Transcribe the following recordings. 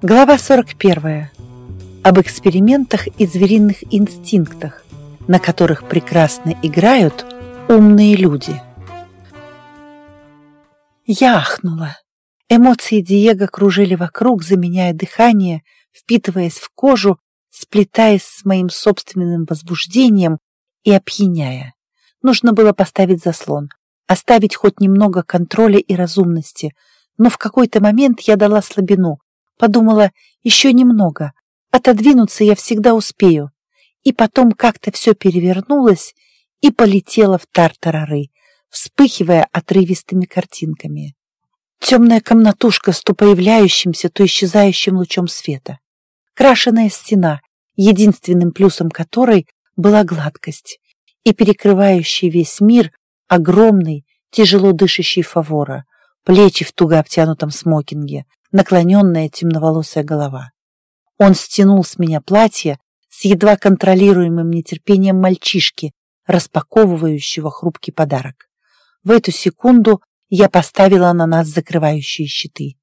Глава 41. Об экспериментах и звериных инстинктах, на которых прекрасно играют умные люди. Я ахнула. Эмоции Диего кружили вокруг, заменяя дыхание, впитываясь в кожу, сплетаясь с моим собственным возбуждением и опьяняя. Нужно было поставить заслон, оставить хоть немного контроля и разумности, но в какой-то момент я дала слабину, Подумала, еще немного. Отодвинуться я всегда успею. И потом как-то все перевернулось и полетело в тартарары, вспыхивая отрывистыми картинками. Темная комнатушка с то появляющимся, то исчезающим лучом света. Крашеная стена, единственным плюсом которой была гладкость, и перекрывающий весь мир огромный, тяжело дышащий фавора, плечи в туго обтянутом смокинге, наклоненная темноволосая голова. Он стянул с меня платье с едва контролируемым нетерпением мальчишки, распаковывающего хрупкий подарок. В эту секунду я поставила на нас закрывающие щиты.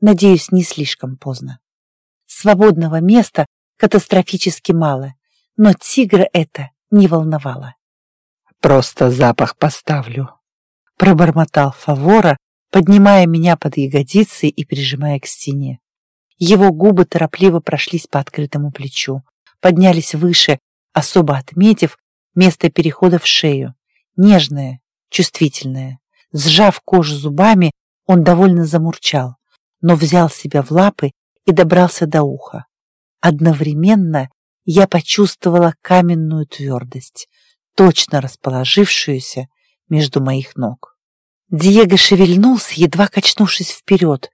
Надеюсь, не слишком поздно. Свободного места катастрофически мало, но тигра это не волновало. «Просто запах поставлю», — пробормотал Фавора, поднимая меня под ягодицы и прижимая к стене. Его губы торопливо прошлись по открытому плечу, поднялись выше, особо отметив место перехода в шею. Нежное, чувствительное. Сжав кожу зубами, он довольно замурчал, но взял себя в лапы и добрался до уха. Одновременно я почувствовала каменную твердость, точно расположившуюся между моих ног. Диего шевельнулся, едва качнувшись вперед,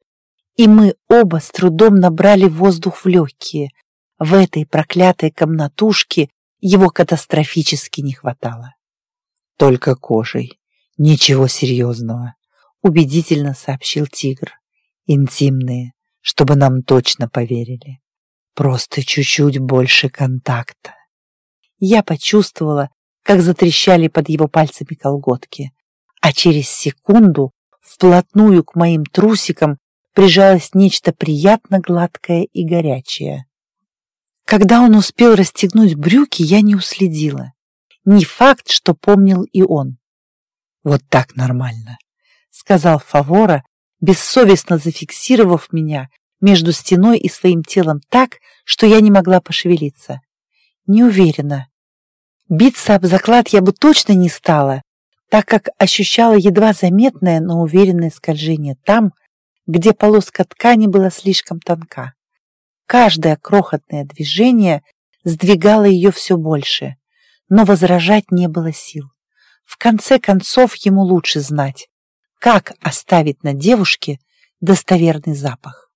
и мы оба с трудом набрали воздух в легкие. В этой проклятой комнатушке его катастрофически не хватало. «Только кожей. Ничего серьезного», — убедительно сообщил тигр. «Интимные, чтобы нам точно поверили. Просто чуть-чуть больше контакта». Я почувствовала, как затрещали под его пальцами колготки а через секунду вплотную к моим трусикам прижалось нечто приятно гладкое и горячее. Когда он успел расстегнуть брюки, я не уследила. Не факт, что помнил и он. «Вот так нормально», — сказал Фавора, бессовестно зафиксировав меня между стеной и своим телом так, что я не могла пошевелиться. Не уверена. Биться об заклад я бы точно не стала, так как ощущала едва заметное, но уверенное скольжение там, где полоска ткани была слишком тонка. Каждое крохотное движение сдвигало ее все больше, но возражать не было сил. В конце концов ему лучше знать, как оставить на девушке достоверный запах.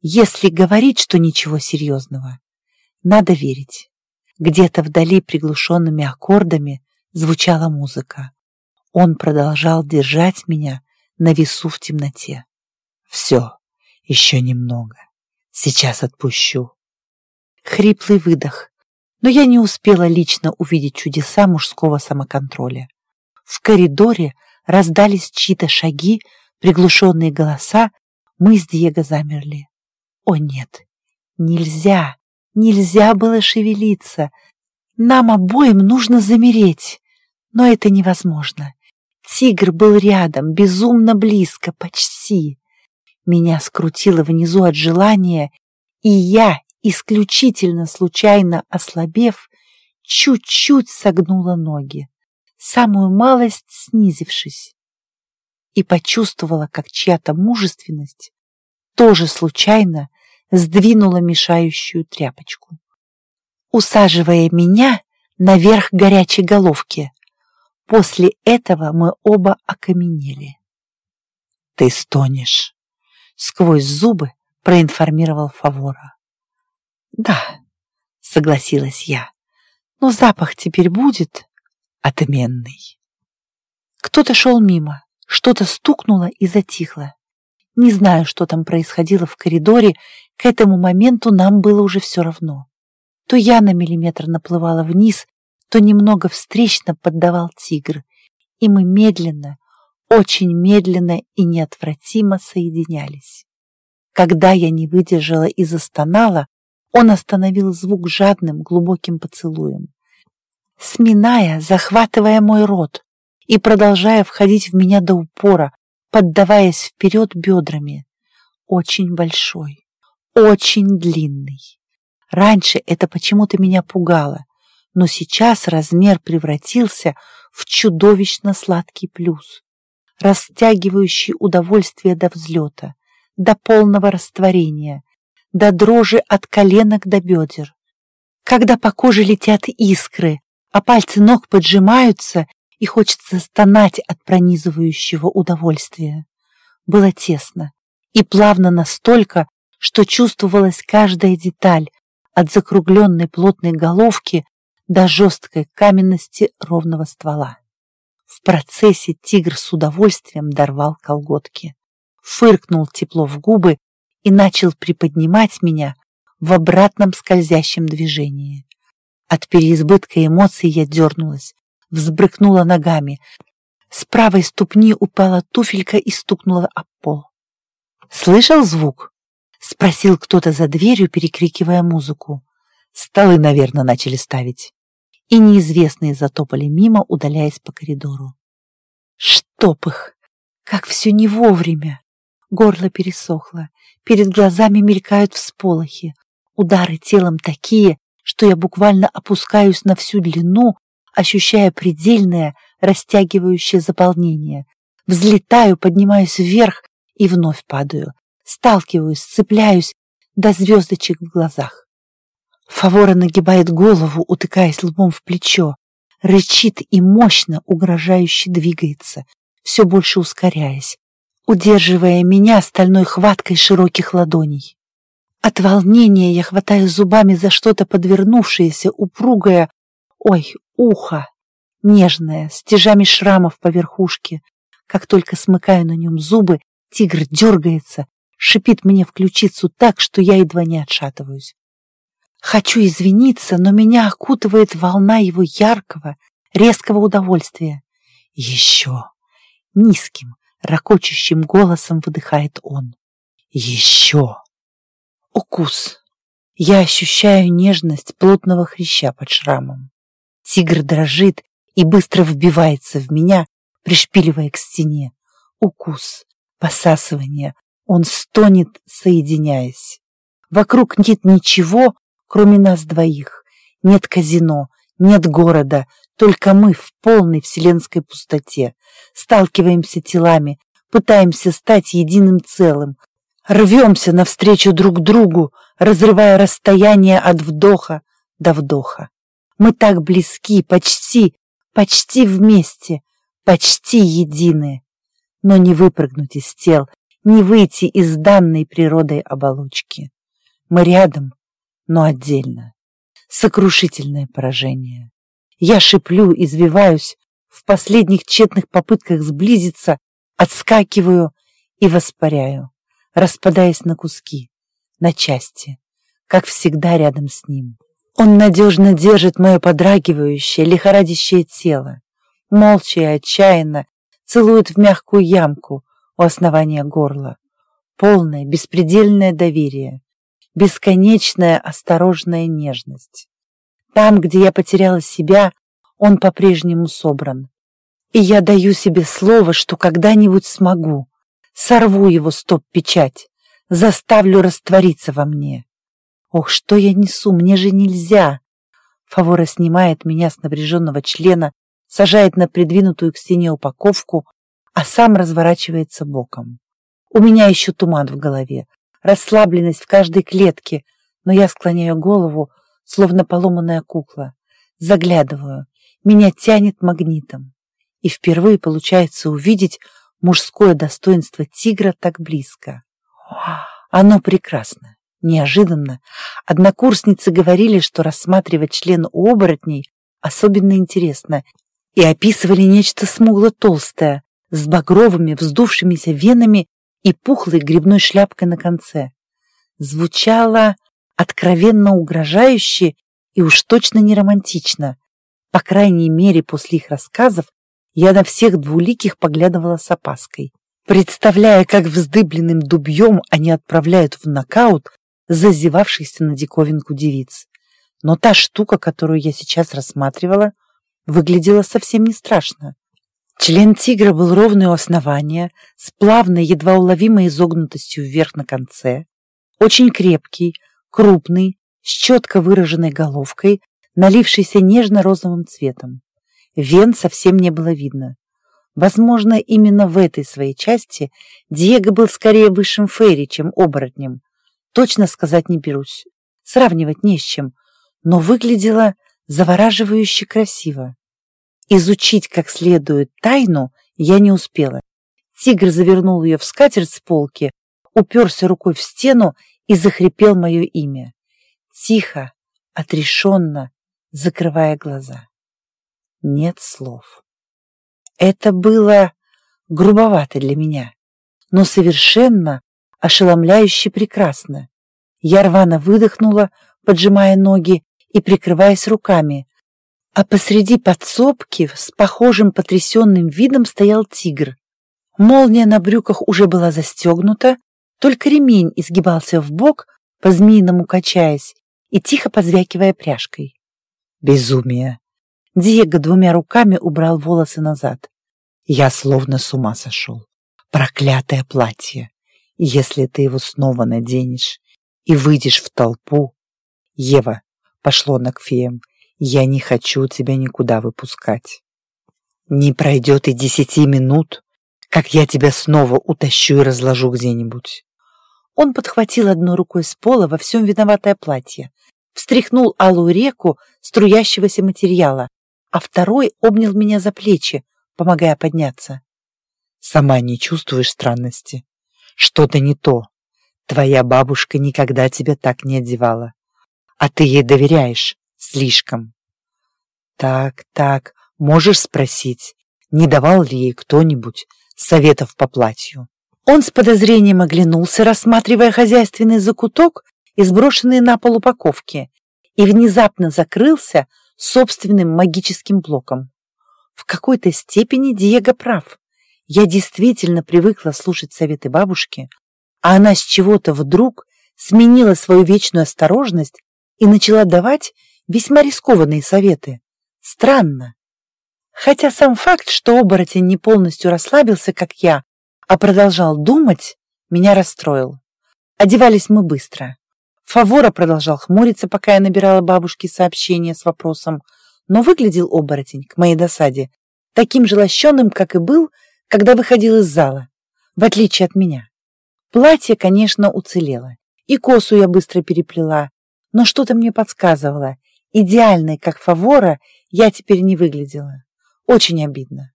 Если говорить, что ничего серьезного, надо верить. Где-то вдали приглушенными аккордами звучала музыка. Он продолжал держать меня на весу в темноте. Все, еще немного. Сейчас отпущу. Хриплый выдох. Но я не успела лично увидеть чудеса мужского самоконтроля. В коридоре раздались чьи-то шаги, приглушенные голоса, мы с Диего замерли. О нет, нельзя, нельзя было шевелиться. Нам обоим нужно замереть. Но это невозможно. Тигр был рядом, безумно близко, почти. Меня скрутило внизу от желания, и я, исключительно случайно ослабев, чуть-чуть согнула ноги, самую малость снизившись, и почувствовала, как чья-то мужественность тоже случайно сдвинула мешающую тряпочку, усаживая меня наверх горячей головки. После этого мы оба окаменели. «Ты стонешь!» — сквозь зубы проинформировал Фавора. «Да», — согласилась я, — «но запах теперь будет отменный». Кто-то шел мимо, что-то стукнуло и затихло. Не знаю, что там происходило в коридоре, к этому моменту нам было уже все равно. То я на миллиметр наплывала вниз, то немного встречно поддавал тигр, и мы медленно, очень медленно и неотвратимо соединялись. Когда я не выдержала и застонала, он остановил звук жадным, глубоким поцелуем, сминая, захватывая мой рот и продолжая входить в меня до упора, поддаваясь вперед бедрами. Очень большой, очень длинный. Раньше это почему-то меня пугало, но сейчас размер превратился в чудовищно сладкий плюс, растягивающий удовольствие до взлета, до полного растворения, до дрожи от коленок до бедер. Когда по коже летят искры, а пальцы ног поджимаются, и хочется стонать от пронизывающего удовольствия. Было тесно и плавно настолько, что чувствовалась каждая деталь, от закругленной плотной головки до жесткой каменности ровного ствола. В процессе тигр с удовольствием дорвал колготки, фыркнул тепло в губы и начал приподнимать меня в обратном скользящем движении. От переизбытка эмоций я дернулась, взбрыкнула ногами. С правой ступни упала туфелька и стукнула об пол. «Слышал звук?» — спросил кто-то за дверью, перекрикивая музыку. Столы, наверное, начали ставить. И неизвестные затопали мимо, удаляясь по коридору. Чтоб их! Как все не вовремя! Горло пересохло, перед глазами мелькают всполохи, удары телом такие, что я буквально опускаюсь на всю длину, ощущая предельное, растягивающее заполнение. Взлетаю, поднимаюсь вверх и вновь падаю. Сталкиваюсь, цепляюсь до звездочек в глазах. Фавора нагибает голову, утыкаясь лбом в плечо, рычит и мощно, угрожающе двигается, все больше ускоряясь, удерживая меня стальной хваткой широких ладоней. От волнения я хватаю зубами за что-то подвернувшееся, упругое, ой, ухо, нежное, с тяжами шрамов по верхушке. Как только смыкаю на нем зубы, тигр дергается, шипит мне в ключицу так, что я едва не отшатываюсь. Хочу извиниться, но меня окутывает волна его яркого, резкого удовольствия. Еще низким, ракочущим голосом выдыхает он. Еще. Укус. Я ощущаю нежность плотного хряща под шрамом. Тигр дрожит и быстро вбивается в меня, пришпиливая к стене. Укус, посасывание. Он стонет, соединяясь. Вокруг нет ничего, кроме нас двоих. Нет казино, нет города, только мы в полной вселенской пустоте. Сталкиваемся телами, пытаемся стать единым целым. Рвемся навстречу друг другу, разрывая расстояние от вдоха до вдоха. Мы так близки, почти, почти вместе, почти едины. Но не выпрыгнуть из тел, не выйти из данной природой оболочки. Мы рядом, но отдельно. Сокрушительное поражение. Я шиплю, извиваюсь, в последних тщетных попытках сблизиться, отскакиваю и воспаряю, распадаясь на куски, на части, как всегда рядом с ним. Он надежно держит мое подрагивающее, лихорадящее тело, молча и отчаянно целует в мягкую ямку у основания горла. Полное, беспредельное доверие, бесконечная осторожная нежность. Там, где я потеряла себя, он по-прежнему собран. И я даю себе слово, что когда-нибудь смогу. Сорву его стоп-печать, заставлю раствориться во мне. Ох, что я несу, мне же нельзя. Фавора снимает меня с напряженного члена, сажает на придвинутую к стене упаковку, а сам разворачивается боком. У меня еще туман в голове, расслабленность в каждой клетке, но я склоняю голову, словно поломанная кукла. Заглядываю. Меня тянет магнитом. И впервые получается увидеть мужское достоинство тигра так близко. Оно прекрасно, неожиданно. Однокурсницы говорили, что рассматривать член оборотней особенно интересно, и описывали нечто смугло-толстое, с багровыми вздувшимися венами и пухлой грибной шляпкой на конце. Звучало откровенно угрожающе и уж точно не романтично. По крайней мере, после их рассказов я на всех двуликих поглядывала с опаской. представляя, как вздыбленным дубьем они отправляют в нокаут зазевавшихся на диковинку девиц. Но та штука, которую я сейчас рассматривала, выглядела совсем не страшно. Член тигра был ровный у основания, с плавной, едва уловимой изогнутостью вверх на конце, очень крепкий, крупный, с четко выраженной головкой, налившийся нежно-розовым цветом. Вен совсем не было видно. Возможно, именно в этой своей части Диего был скорее высшим фейри, чем оборотнем. Точно сказать не берусь. Сравнивать не с чем. Но выглядело завораживающе красиво. Изучить как следует тайну я не успела. Тигр завернул ее в скатерть с полки, уперся рукой в стену и захрипел мое имя. Тихо, отрешенно, закрывая глаза. Нет слов. Это было грубовато для меня, но совершенно ошеломляюще прекрасно. Я рвано выдохнула, поджимая ноги и прикрываясь руками, а посреди подсобки с похожим потрясенным видом стоял тигр. Молния на брюках уже была застегнута, только ремень изгибался в бок, по-змеиному качаясь и тихо позвякивая пряжкой. Безумие! Диего двумя руками убрал волосы назад. Я словно с ума сошел. Проклятое платье! Если ты его снова наденешь и выйдешь в толпу... Ева, пошло на к феям, я не хочу тебя никуда выпускать. Не пройдет и десяти минут, как я тебя снова утащу и разложу где-нибудь. Он подхватил одной рукой с пола во всем виноватое платье, встряхнул алую реку струящегося материала, а второй обнял меня за плечи, помогая подняться. Сама не чувствуешь странности? Что-то не то. Твоя бабушка никогда тебя так не одевала. А ты ей доверяешь слишком. Так, так, можешь спросить, не давал ли ей кто-нибудь советов по платью? Он с подозрением оглянулся, рассматривая хозяйственный закуток и сброшенные на пол упаковки, и внезапно закрылся собственным магическим блоком. В какой-то степени Диего прав. Я действительно привыкла слушать советы бабушки, а она с чего-то вдруг сменила свою вечную осторожность и начала давать весьма рискованные советы. Странно. Хотя сам факт, что оборотень не полностью расслабился, как я, а продолжал думать, меня расстроил. Одевались мы быстро. Фавора продолжал хмуриться, пока я набирала бабушке сообщение с вопросом, но выглядел оборотень, к моей досаде, таким же лощеным, как и был, когда выходил из зала, в отличие от меня. Платье, конечно, уцелело, и косу я быстро переплела, но что-то мне подсказывало, идеальной, как Фавора, я теперь не выглядела. Очень обидно.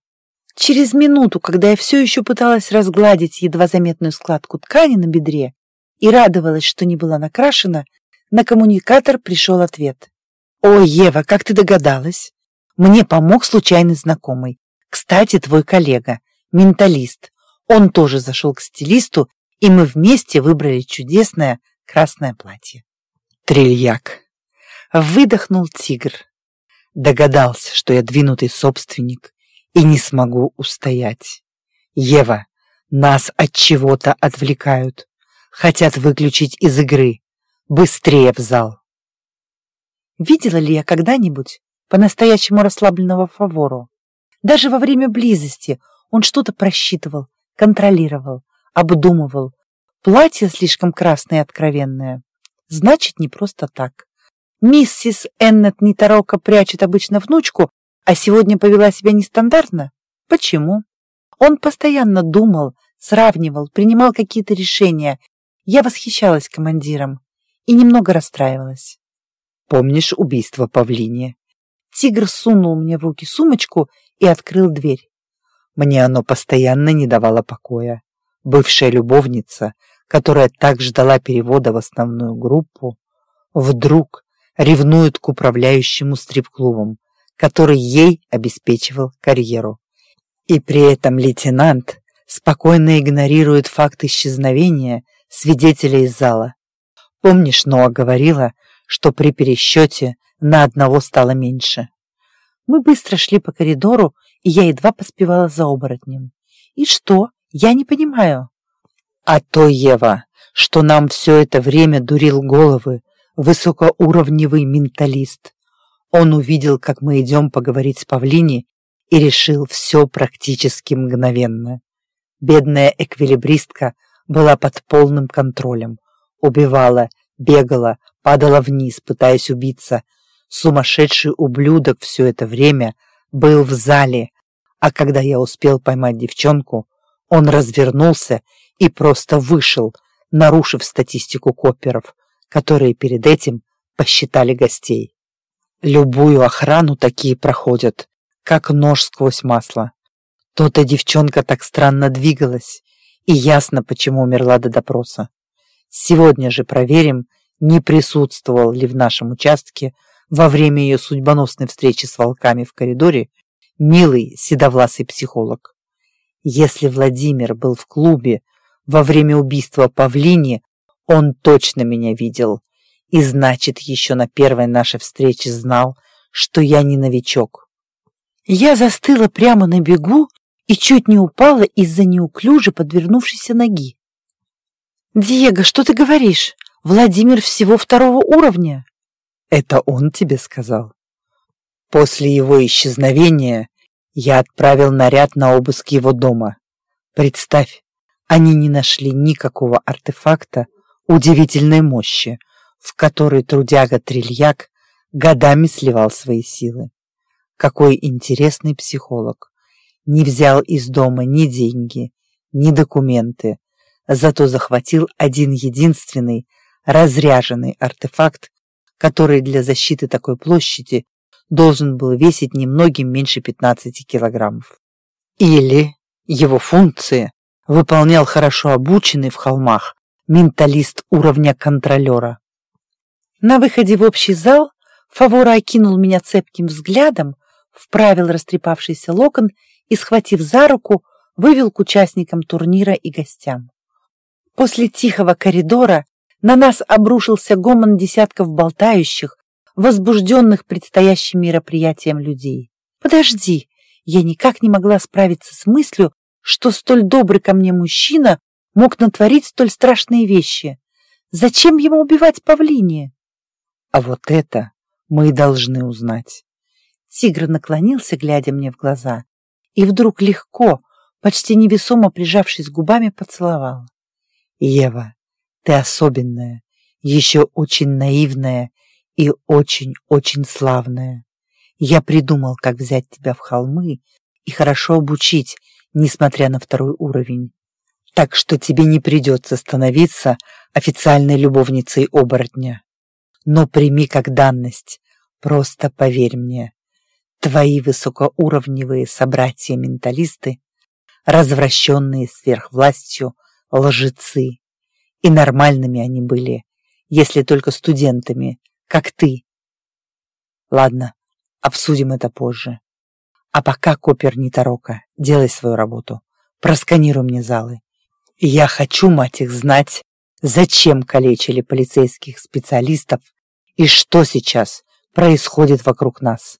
Через минуту, когда я все еще пыталась разгладить едва заметную складку ткани на бедре, и радовалась, что не была накрашена, на коммуникатор пришел ответ. «О, Ева, как ты догадалась? Мне помог случайный знакомый. Кстати, твой коллега, менталист. Он тоже зашел к стилисту, и мы вместе выбрали чудесное красное платье». Трильяк. Выдохнул тигр. Догадался, что я двинутый собственник и не смогу устоять. Ева, нас от чего-то отвлекают. Хотят выключить из игры. Быстрее в зал. Видела ли я когда-нибудь по-настоящему расслабленного Фавору? Даже во время близости он что-то просчитывал, контролировал, обдумывал. Платье слишком красное и откровенное. Значит, не просто так. Миссис Эннет Нитарока прячет обычно внучку, а сегодня повела себя нестандартно? Почему? Он постоянно думал, сравнивал, принимал какие-то решения я восхищалась командиром и немного расстраивалась. «Помнишь убийство павлине?» Тигр сунул мне в руки сумочку и открыл дверь. Мне оно постоянно не давало покоя. Бывшая любовница, которая так ждала перевода в основную группу, вдруг ревнует к управляющему стрип-клубом, который ей обеспечивал карьеру. И при этом лейтенант спокойно игнорирует факт исчезновения свидетелей из зала. Помнишь, Ноа говорила, что при пересчете на одного стало меньше? Мы быстро шли по коридору, и я едва поспевала за оборотнем. И что, Я не понимаю. А то, Ева, что нам все это время дурил головы высокоуровневый менталист. Он увидел, как мы идем поговорить с Павлини, и решил все практически мгновенно. Бедная эквилибристка была под полным контролем. Убивала, бегала, падала вниз, пытаясь убиться. Сумасшедший ублюдок все это время был в зале, а когда я успел поймать девчонку, он развернулся и просто вышел, нарушив статистику коперов, которые перед этим посчитали гостей. Любую охрану такие проходят, как нож сквозь масло. То-то девчонка так странно двигалась, и ясно, почему умерла до допроса. Сегодня же проверим, не присутствовал ли в нашем участке во время ее судьбоносной встречи с волками в коридоре милый седовласый психолог. Если Владимир был в клубе во время убийства Павлини, он точно меня видел. И значит, еще на первой нашей встрече знал, что я не новичок. Я застыла прямо на бегу и чуть не упала из-за неуклюже подвернувшейся ноги. «Диего, что ты говоришь? Владимир всего второго уровня!» «Это он тебе сказал?» После его исчезновения я отправил наряд на обыск его дома. Представь, они не нашли никакого артефакта удивительной мощи, в который трудяга Трильяк годами сливал свои силы. Какой интересный психолог. Не взял из дома ни деньги, ни документы, зато захватил один единственный разряженный артефакт, который для защиты такой площади должен был весить немногим меньше 15 килограммов. Или его функции выполнял хорошо обученный в холмах менталист уровня контролера. На выходе в общий зал Фавора окинул меня цепким взглядом, вправил растрепавшийся локон и, схватив за руку, вывел к участникам турнира и гостям. После тихого коридора на нас обрушился гомон десятков болтающих, возбужденных предстоящим мероприятием людей. «Подожди!» Я никак не могла справиться с мыслью, что столь добрый ко мне мужчина мог натворить столь страшные вещи. Зачем ему убивать павлиния? А вот это мы и должны узнать. Тигр наклонился, глядя мне в глаза, и вдруг легко, почти невесомо прижавшись губами, поцеловал. Ева, ты особенная, еще очень наивная и очень-очень славная. Я придумал, как взять тебя в холмы и хорошо обучить, несмотря на второй уровень. Так что тебе не придется становиться официальной любовницей оборотня. Но прими как данность, просто поверь мне. Твои высокоуровневые собратья-менталисты, развращенные сверхвластью, лжецы. И нормальными они были, если только студентами, как ты. Ладно, обсудим это позже. А пока, Копер Ниторока, делай свою работу. Просканируй мне залы. Я хочу, мать их, знать, зачем калечили полицейских специалистов и что сейчас происходит вокруг нас.